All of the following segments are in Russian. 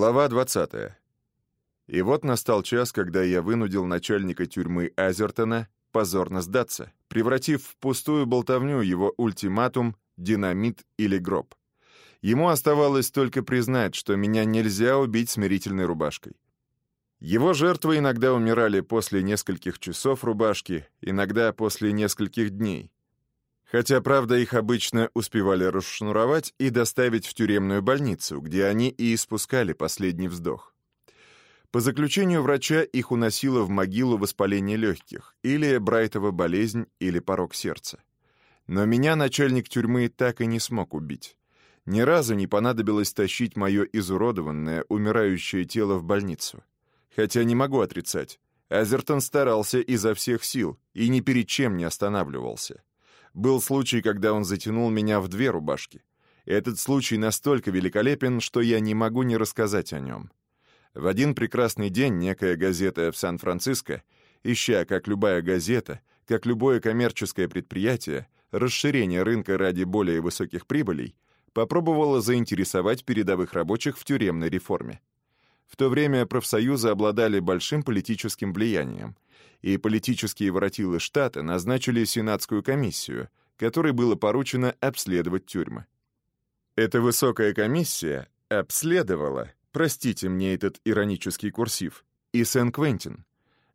Глава 20. И вот настал час, когда я вынудил начальника тюрьмы Азертона позорно сдаться, превратив в пустую болтовню его ультиматум «динамит или гроб». Ему оставалось только признать, что меня нельзя убить смирительной рубашкой. Его жертвы иногда умирали после нескольких часов рубашки, иногда после нескольких дней. Хотя, правда, их обычно успевали расшнуровать и доставить в тюремную больницу, где они и испускали последний вздох. По заключению врача их уносило в могилу воспаление легких, или Брайтова болезнь, или порог сердца. Но меня начальник тюрьмы так и не смог убить. Ни разу не понадобилось тащить мое изуродованное, умирающее тело в больницу. Хотя не могу отрицать, Азертон старался изо всех сил и ни перед чем не останавливался. Был случай, когда он затянул меня в две рубашки. Этот случай настолько великолепен, что я не могу не рассказать о нем. В один прекрасный день некая газета в Сан-Франциско, ища, как любая газета, как любое коммерческое предприятие, расширение рынка ради более высоких прибылей, попробовала заинтересовать передовых рабочих в тюремной реформе. В то время профсоюзы обладали большим политическим влиянием — и политические воротилы штата назначили Сенатскую комиссию, которой было поручено обследовать тюрьмы. Эта высокая комиссия обследовала, простите мне этот иронический курсив, и Сен-Квентин.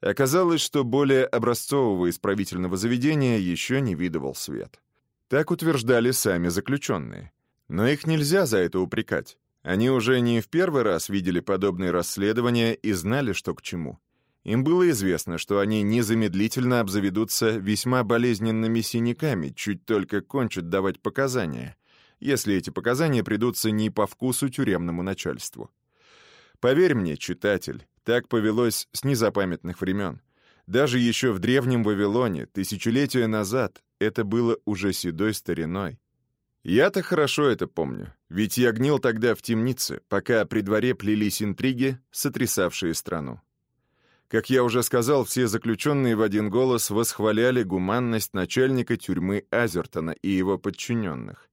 Оказалось, что более образцового исправительного заведения еще не видывал свет. Так утверждали сами заключенные. Но их нельзя за это упрекать. Они уже не в первый раз видели подобные расследования и знали, что к чему. Им было известно, что они незамедлительно обзаведутся весьма болезненными синяками, чуть только кончат давать показания, если эти показания придутся не по вкусу тюремному начальству. Поверь мне, читатель, так повелось с незапамятных времен. Даже еще в древнем Вавилоне, тысячелетия назад, это было уже седой стариной. Я-то хорошо это помню, ведь я гнил тогда в темнице, пока при дворе плелись интриги, сотрясавшие страну. Как я уже сказал, все заключенные в один голос восхваляли гуманность начальника тюрьмы Азертона и его подчиненных.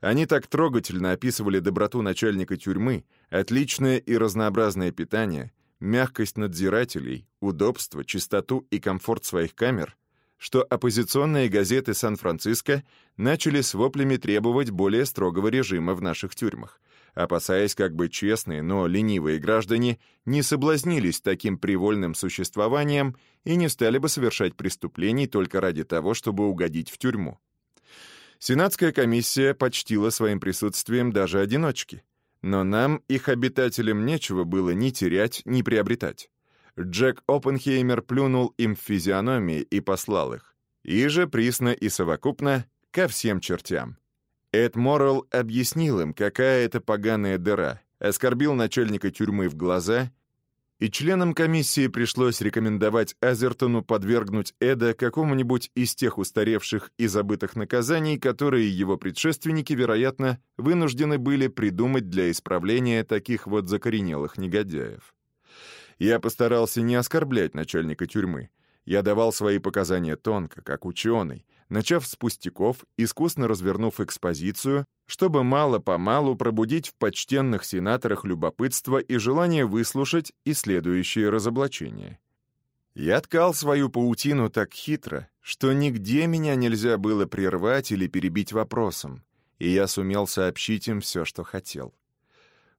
Они так трогательно описывали доброту начальника тюрьмы, отличное и разнообразное питание, мягкость надзирателей, удобство, чистоту и комфорт своих камер, что оппозиционные газеты Сан-Франциско начали с воплями требовать более строгого режима в наших тюрьмах, опасаясь, как бы честные, но ленивые граждане не соблазнились таким привольным существованием и не стали бы совершать преступлений только ради того, чтобы угодить в тюрьму. Сенатская комиссия почтила своим присутствием даже одиночки. Но нам, их обитателям, нечего было ни терять, ни приобретать. Джек Оппенхеймер плюнул им в физиономии и послал их. И же, присно и совокупно, ко всем чертям. Эд Моррелл объяснил им, какая это поганая дыра, оскорбил начальника тюрьмы в глаза, и членам комиссии пришлось рекомендовать Азертону подвергнуть Эда какому-нибудь из тех устаревших и забытых наказаний, которые его предшественники, вероятно, вынуждены были придумать для исправления таких вот закоренелых негодяев. Я постарался не оскорблять начальника тюрьмы. Я давал свои показания тонко, как ученый, начав с пустяков, искусно развернув экспозицию, чтобы мало-помалу пробудить в почтенных сенаторах любопытство и желание выслушать и следующие разоблачения. Я ткал свою паутину так хитро, что нигде меня нельзя было прервать или перебить вопросом, и я сумел сообщить им все, что хотел.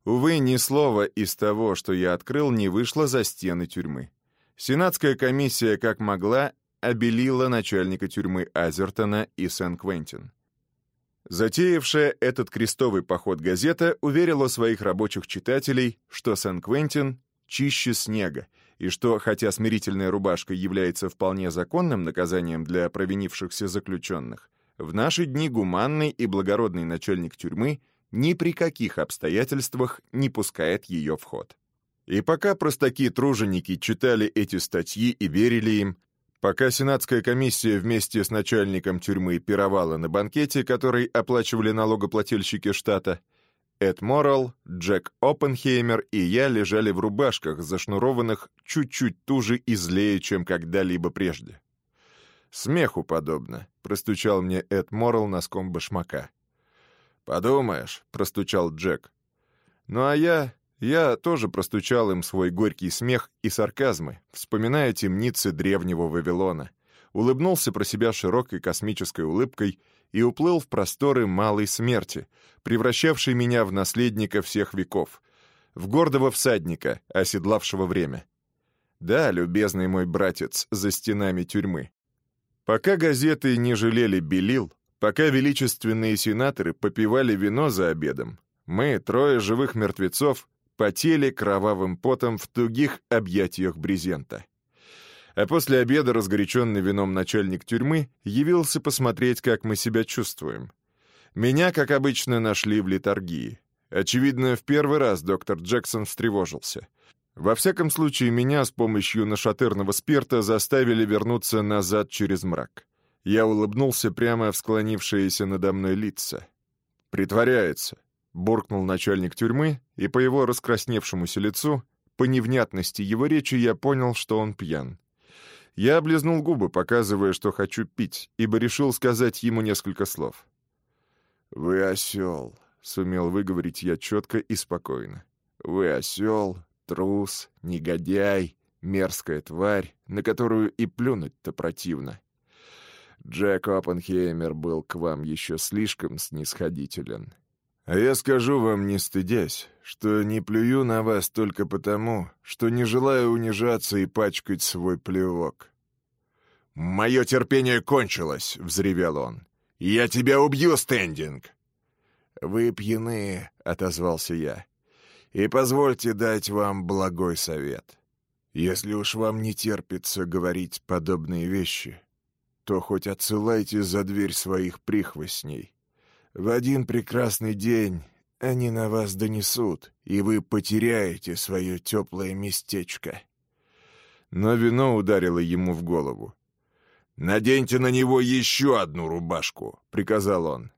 Увы, ни слова из того, что я открыл, не вышло за стены тюрьмы. Сенатская комиссия, как могла, обелила начальника тюрьмы Азертона и Сен-Квентин. Затеявшая этот крестовый поход газета уверила своих рабочих читателей, что Сен-Квентин чище снега, и что, хотя смирительная рубашка является вполне законным наказанием для провинившихся заключенных, в наши дни гуманный и благородный начальник тюрьмы ни при каких обстоятельствах не пускает ее в ход. И пока простаки-труженики читали эти статьи и верили им, пока Сенатская комиссия вместе с начальником тюрьмы пировала на банкете, который оплачивали налогоплательщики штата, Эд Моррелл, Джек Оппенхеймер и я лежали в рубашках, зашнурованных чуть-чуть туже и злее, чем когда-либо прежде. «Смеху подобно», — простучал мне Эд Моррелл носком башмака. «Подумаешь», — простучал Джек. Ну а я Я тоже простучал им свой горький смех и сарказмы, вспоминая темницы древнего Вавилона. Улыбнулся про себя широкой космической улыбкой и уплыл в просторы малой смерти, превращавшей меня в наследника всех веков, в гордого всадника, оседлавшего время. Да, любезный мой братец, за стенами тюрьмы. Пока газеты не жалели белил, пока величественные сенаторы попивали вино за обедом, мы, трое живых мертвецов, потели кровавым потом в тугих объятиях брезента. А после обеда разгоряченный вином начальник тюрьмы явился посмотреть, как мы себя чувствуем. Меня, как обычно, нашли в литургии. Очевидно, в первый раз доктор Джексон встревожился. Во всяком случае, меня с помощью нашатырного спирта заставили вернуться назад через мрак. Я улыбнулся прямо в склонившиеся надо мной лица. «Притворяется», — буркнул начальник тюрьмы, и по его раскрасневшемуся лицу, по невнятности его речи я понял, что он пьян. Я облизнул губы, показывая, что хочу пить, ибо решил сказать ему несколько слов. «Вы осел», — сумел выговорить я четко и спокойно. «Вы осел, трус, негодяй, мерзкая тварь, на которую и плюнуть-то противно. Джек Оппенхеймер был к вам еще слишком снисходителен. А я скажу вам, не стыдясь, что не плюю на вас только потому, что не желаю унижаться и пачкать свой плевок. «Мое терпение кончилось!» — взревел он. «Я тебя убью, Стендинг!» «Вы пьяны», — отозвался я. «И позвольте дать вам благой совет. Если уж вам не терпится говорить подобные вещи, то хоть отсылайте за дверь своих прихвостней. В один прекрасный день они на вас донесут, и вы потеряете свое теплое местечко». Но вино ударило ему в голову. «Наденьте на него еще одну рубашку», — приказал он.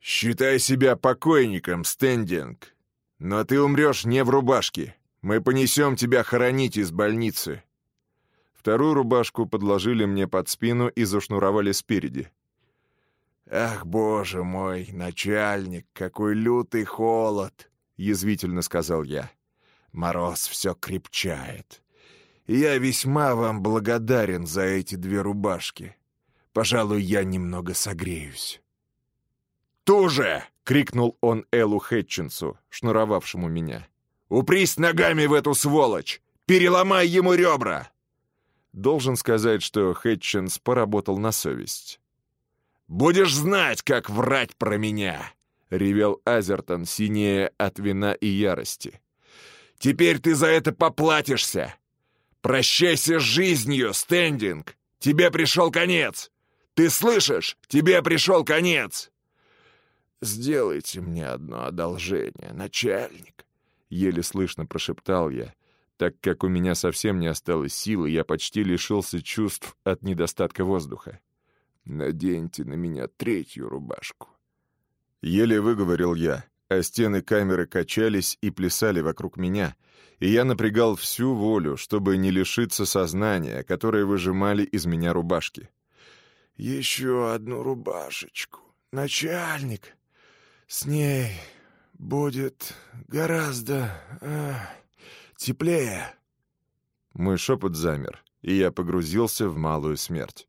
«Считай себя покойником, Стендинг. Но ты умрешь не в рубашке. Мы понесем тебя хоронить из больницы». Вторую рубашку подложили мне под спину и зашнуровали спереди. «Ах, боже мой, начальник, какой лютый холод!» — язвительно сказал я. «Мороз все крепчает. Я весьма вам благодарен за эти две рубашки. Пожалуй, я немного согреюсь». «Туже!» — крикнул он Эллу Хэтчинсу, шнуровавшему меня. «Упрись ногами в эту сволочь! Переломай ему ребра!» Должен сказать, что Хэтчинс поработал на совесть. «Будешь знать, как врать про меня!» — ревел Азертон, синее от вина и ярости. «Теперь ты за это поплатишься! Прощайся с жизнью, Стендинг! Тебе пришел конец! Ты слышишь? Тебе пришел конец!» «Сделайте мне одно одолжение, начальник!» — еле слышно прошептал я, так как у меня совсем не осталось силы, я почти лишился чувств от недостатка воздуха. «Наденьте на меня третью рубашку». Еле выговорил я, а стены камеры качались и плясали вокруг меня, и я напрягал всю волю, чтобы не лишиться сознания, которое выжимали из меня рубашки. «Еще одну рубашечку, начальник. С ней будет гораздо э, теплее». Мой шепот замер, и я погрузился в малую смерть.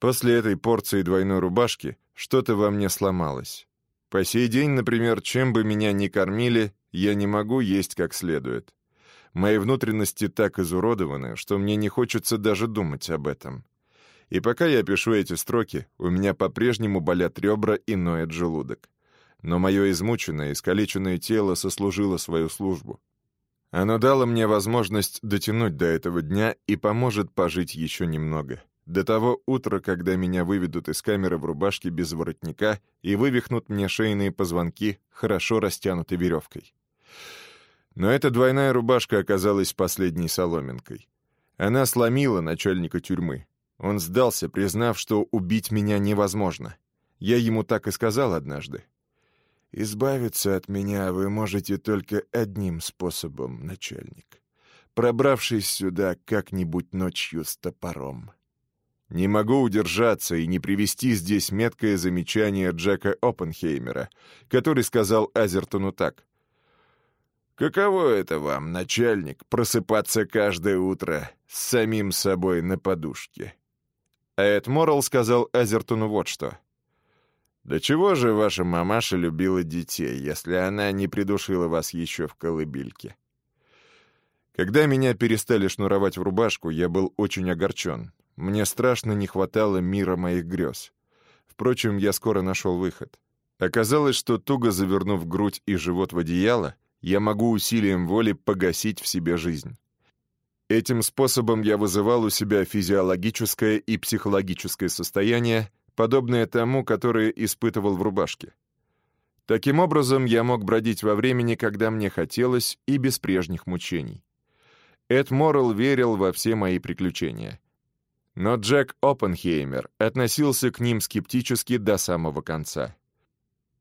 После этой порции двойной рубашки что-то во мне сломалось. По сей день, например, чем бы меня ни кормили, я не могу есть как следует. Мои внутренности так изуродованы, что мне не хочется даже думать об этом. И пока я пишу эти строки, у меня по-прежнему болят ребра и ноет желудок. Но мое измученное, искалеченное тело сослужило свою службу. Оно дало мне возможность дотянуть до этого дня и поможет пожить еще немного. До того утра, когда меня выведут из камеры в рубашке без воротника и вывихнут мне шейные позвонки, хорошо растянутой веревкой. Но эта двойная рубашка оказалась последней соломинкой. Она сломила начальника тюрьмы. Он сдался, признав, что убить меня невозможно. Я ему так и сказал однажды. «Избавиться от меня вы можете только одним способом, начальник, пробравшись сюда как-нибудь ночью с топором». Не могу удержаться и не привести здесь меткое замечание Джека Оппенхеймера, который сказал Азертону так. Каково это вам, начальник, просыпаться каждое утро с самим собой на подушке? А Эд Моррелл сказал Азертону вот что. «Да чего же ваша мамаша любила детей, если она не придушила вас еще в колыбельке?» Когда меня перестали шнуровать в рубашку, я был очень огорчен. Мне страшно не хватало мира моих грез. Впрочем, я скоро нашел выход. Оказалось, что туго завернув грудь и живот в одеяло, я могу усилием воли погасить в себе жизнь. Этим способом я вызывал у себя физиологическое и психологическое состояние, подобное тому, которое испытывал в рубашке. Таким образом, я мог бродить во времени, когда мне хотелось, и без прежних мучений. Эд Моррелл верил во все мои приключения. Но Джек Оппенхеймер относился к ним скептически до самого конца.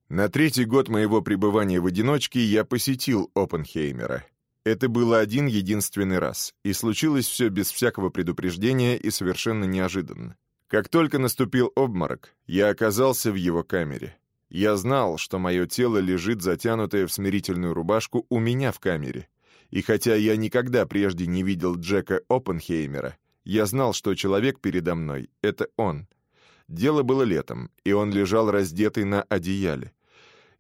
На третий год моего пребывания в одиночке я посетил Оппенхеймера. Это было один единственный раз, и случилось все без всякого предупреждения и совершенно неожиданно. Как только наступил обморок, я оказался в его камере. Я знал, что мое тело лежит затянутое в смирительную рубашку у меня в камере. И хотя я никогда прежде не видел Джека Оппенхеймера, я знал, что человек передо мной — это он. Дело было летом, и он лежал раздетый на одеяле.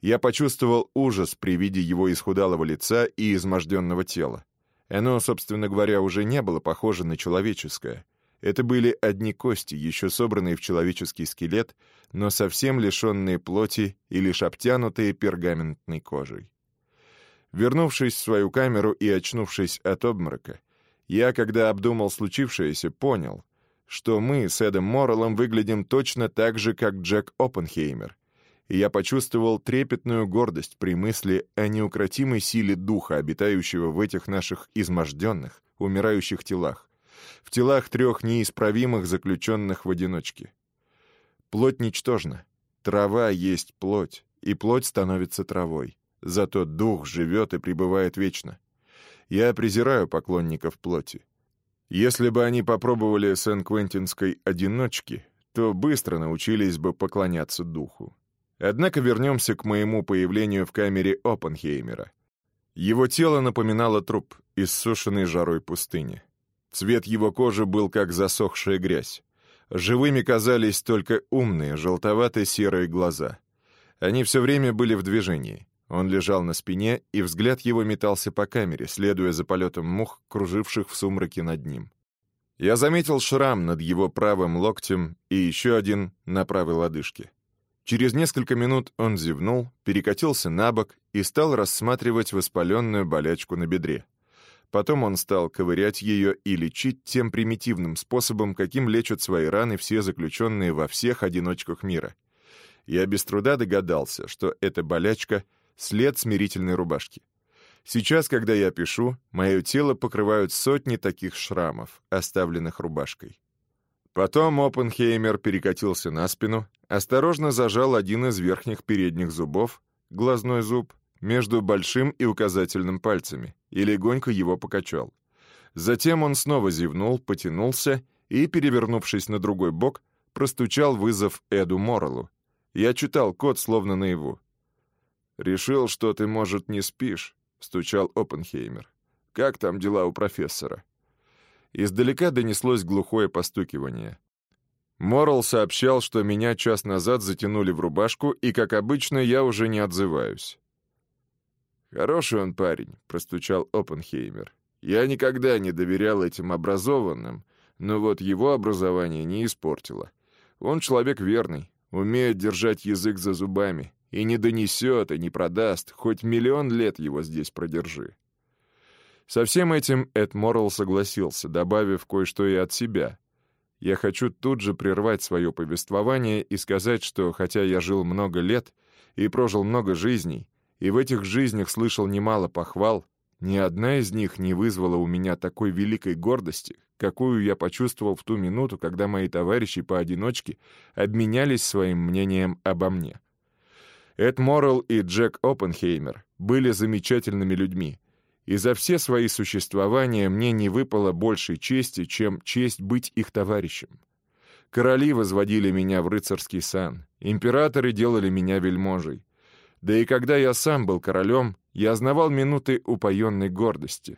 Я почувствовал ужас при виде его исхудалого лица и изможденного тела. Оно, собственно говоря, уже не было похоже на человеческое. Это были одни кости, еще собранные в человеческий скелет, но совсем лишенные плоти и лишь обтянутые пергаментной кожей. Вернувшись в свою камеру и очнувшись от обморока, я, когда обдумал случившееся, понял, что мы с Эдом Морреллом выглядим точно так же, как Джек Оппенхеймер, и я почувствовал трепетную гордость при мысли о неукротимой силе духа, обитающего в этих наших изможденных, умирающих телах, в телах трех неисправимых заключенных в одиночке. Плоть ничтожна, трава есть плоть, и плоть становится травой, зато дух живет и пребывает вечно. Я презираю поклонников плоти. Если бы они попробовали Сен-Квентинской одиночки, то быстро научились бы поклоняться духу. Однако вернемся к моему появлению в камере Оппенхеймера. Его тело напоминало труп, иссушенный жарой пустыни. Цвет его кожи был как засохшая грязь. Живыми казались только умные, желтовато-серые глаза. Они все время были в движении. Он лежал на спине, и взгляд его метался по камере, следуя за полетом мух, круживших в сумраке над ним. Я заметил шрам над его правым локтем и еще один на правой лодыжке. Через несколько минут он зевнул, перекатился на бок и стал рассматривать воспаленную болячку на бедре. Потом он стал ковырять ее и лечить тем примитивным способом, каким лечат свои раны все заключенные во всех одиночках мира. Я без труда догадался, что эта болячка — след смирительной рубашки. Сейчас, когда я пишу, мое тело покрывают сотни таких шрамов, оставленных рубашкой. Потом Оппенхеймер перекатился на спину, осторожно зажал один из верхних передних зубов, глазной зуб, между большим и указательным пальцами и легонько его покачал. Затем он снова зевнул, потянулся и, перевернувшись на другой бок, простучал вызов Эду Морреллу. Я читал код словно наяву. «Решил, что ты, может, не спишь», — стучал Оппенхеймер. «Как там дела у профессора?» Издалека донеслось глухое постукивание. Моррелл сообщал, что меня час назад затянули в рубашку, и, как обычно, я уже не отзываюсь. «Хороший он парень», — простучал Оппенхеймер. «Я никогда не доверял этим образованным, но вот его образование не испортило. Он человек верный, умеет держать язык за зубами, и не донесет, и не продаст, хоть миллион лет его здесь продержи». Со всем этим Эд Моррелл согласился, добавив кое-что и от себя. Я хочу тут же прервать свое повествование и сказать, что хотя я жил много лет и прожил много жизней, и в этих жизнях слышал немало похвал, ни одна из них не вызвала у меня такой великой гордости, какую я почувствовал в ту минуту, когда мои товарищи поодиночке обменялись своим мнением обо мне. Эд Моррелл и Джек Оппенхеймер были замечательными людьми, и за все свои существования мне не выпало большей чести, чем честь быть их товарищем. Короли возводили меня в рыцарский сан, императоры делали меня вельможей, да и когда я сам был королем, Я знавал минуты упоенной гордости.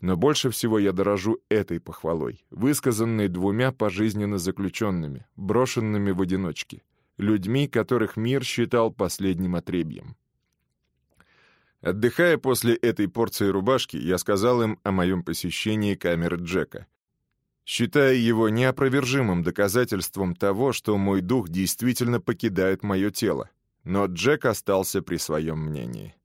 Но больше всего я дорожу этой похвалой, высказанной двумя пожизненно заключенными, брошенными в одиночке, людьми, которых мир считал последним отребьем. Отдыхая после этой порции рубашки, я сказал им о моем посещении камеры Джека, считая его неопровержимым доказательством того, что мой дух действительно покидает мое тело. Но Джек остался при своем мнении.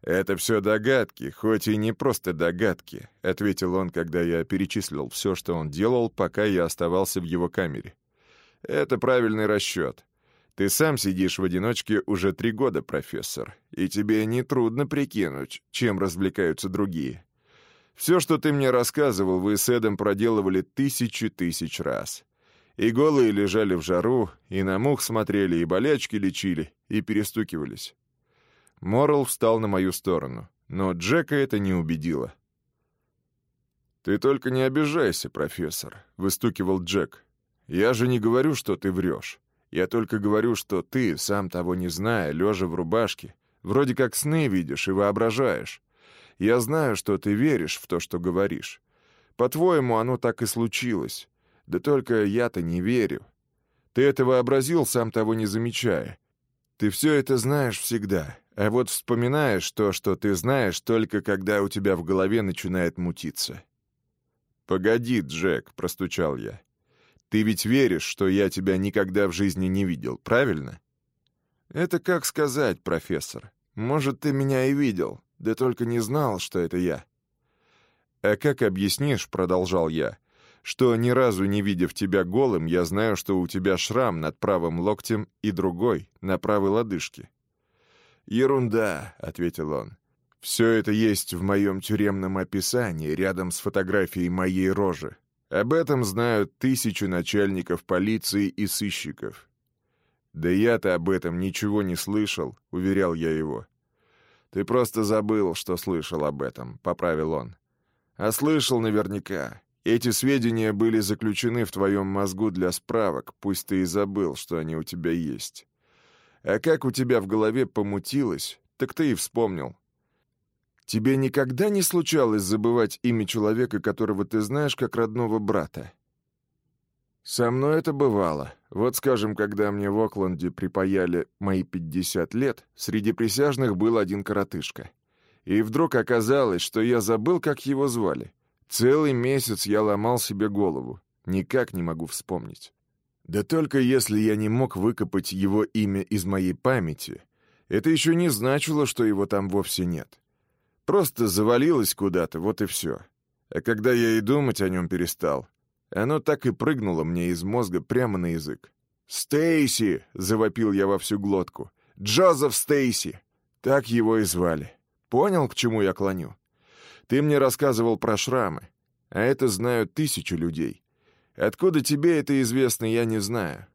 «Это все догадки, хоть и не просто догадки», — ответил он, когда я перечислил все, что он делал, пока я оставался в его камере. «Это правильный расчет. Ты сам сидишь в одиночке уже три года, профессор, и тебе нетрудно прикинуть, чем развлекаются другие. Все, что ты мне рассказывал, вы с Эдом проделывали тысячи тысяч раз. И голые лежали в жару, и на мух смотрели, и болячки лечили, и перестукивались. Моррел встал на мою сторону, но Джека это не убедило. «Ты только не обижайся, профессор», — выстукивал Джек. «Я же не говорю, что ты врешь. Я только говорю, что ты, сам того не зная, лежа в рубашке, вроде как сны видишь и воображаешь. Я знаю, что ты веришь в то, что говоришь. По-твоему, оно так и случилось. Да только я-то не верю. Ты это вообразил, сам того не замечая. Ты все это знаешь всегда, а вот вспоминаешь то, что ты знаешь, только когда у тебя в голове начинает мутиться. «Погоди, Джек», — простучал я. «Ты ведь веришь, что я тебя никогда в жизни не видел, правильно?» «Это как сказать, профессор. Может, ты меня и видел, да только не знал, что это я». «А как объяснишь, — продолжал я, — что ни разу не видев тебя голым, я знаю, что у тебя шрам над правым локтем и другой, на правой лодыжке?» «Ерунда», — ответил он. «Все это есть в моем тюремном описании, рядом с фотографией моей рожи. Об этом знают тысячи начальников полиции и сыщиков». «Да я-то об этом ничего не слышал», — уверял я его. «Ты просто забыл, что слышал об этом», — поправил он. «А слышал наверняка. Эти сведения были заключены в твоем мозгу для справок, пусть ты и забыл, что они у тебя есть. А как у тебя в голове помутилось, так ты и вспомнил. Тебе никогда не случалось забывать имя человека, которого ты знаешь как родного брата?» «Со мной это бывало. Вот, скажем, когда мне в Окленде припаяли мои 50 лет, среди присяжных был один коротышка. И вдруг оказалось, что я забыл, как его звали. Целый месяц я ломал себе голову. Никак не могу вспомнить. Да только если я не мог выкопать его имя из моей памяти, это еще не значило, что его там вовсе нет. Просто завалилось куда-то, вот и все. А когда я и думать о нем перестал, оно так и прыгнуло мне из мозга прямо на язык. «Стейси!» — завопил я во всю глотку. «Джозеф Стейси!» Так его и звали. Понял, к чему я клоню? Ты мне рассказывал про шрамы, а это знают тысячи людей. Откуда тебе это известно, я не знаю.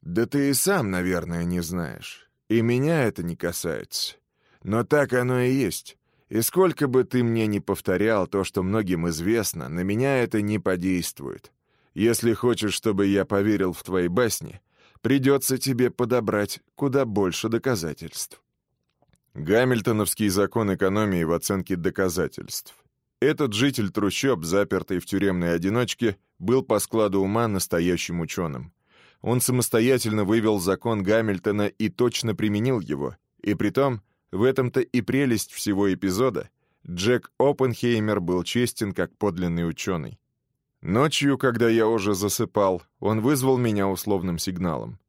Да ты и сам, наверное, не знаешь. И меня это не касается. Но так оно и есть. И сколько бы ты мне ни повторял то, что многим известно, на меня это не подействует. Если хочешь, чтобы я поверил в твои басни, придется тебе подобрать куда больше доказательств. Гамильтоновский закон экономии в оценке доказательств. Этот житель трущоб, запертый в тюремной одиночке, был по складу ума настоящим ученым. Он самостоятельно вывел закон Гамильтона и точно применил его, и притом в этом-то и прелесть всего эпизода. Джек Оппенхеймер был честен как подлинный ученый. Ночью, когда я уже засыпал, он вызвал меня условным сигналом.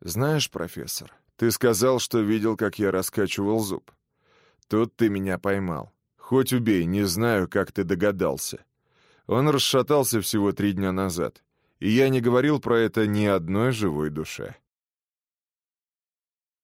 «Знаешь, профессор, ты сказал, что видел, как я раскачивал зуб. Тут ты меня поймал. Хоть убей, не знаю, как ты догадался. Он расшатался всего три дня назад, и я не говорил про это ни одной живой душе».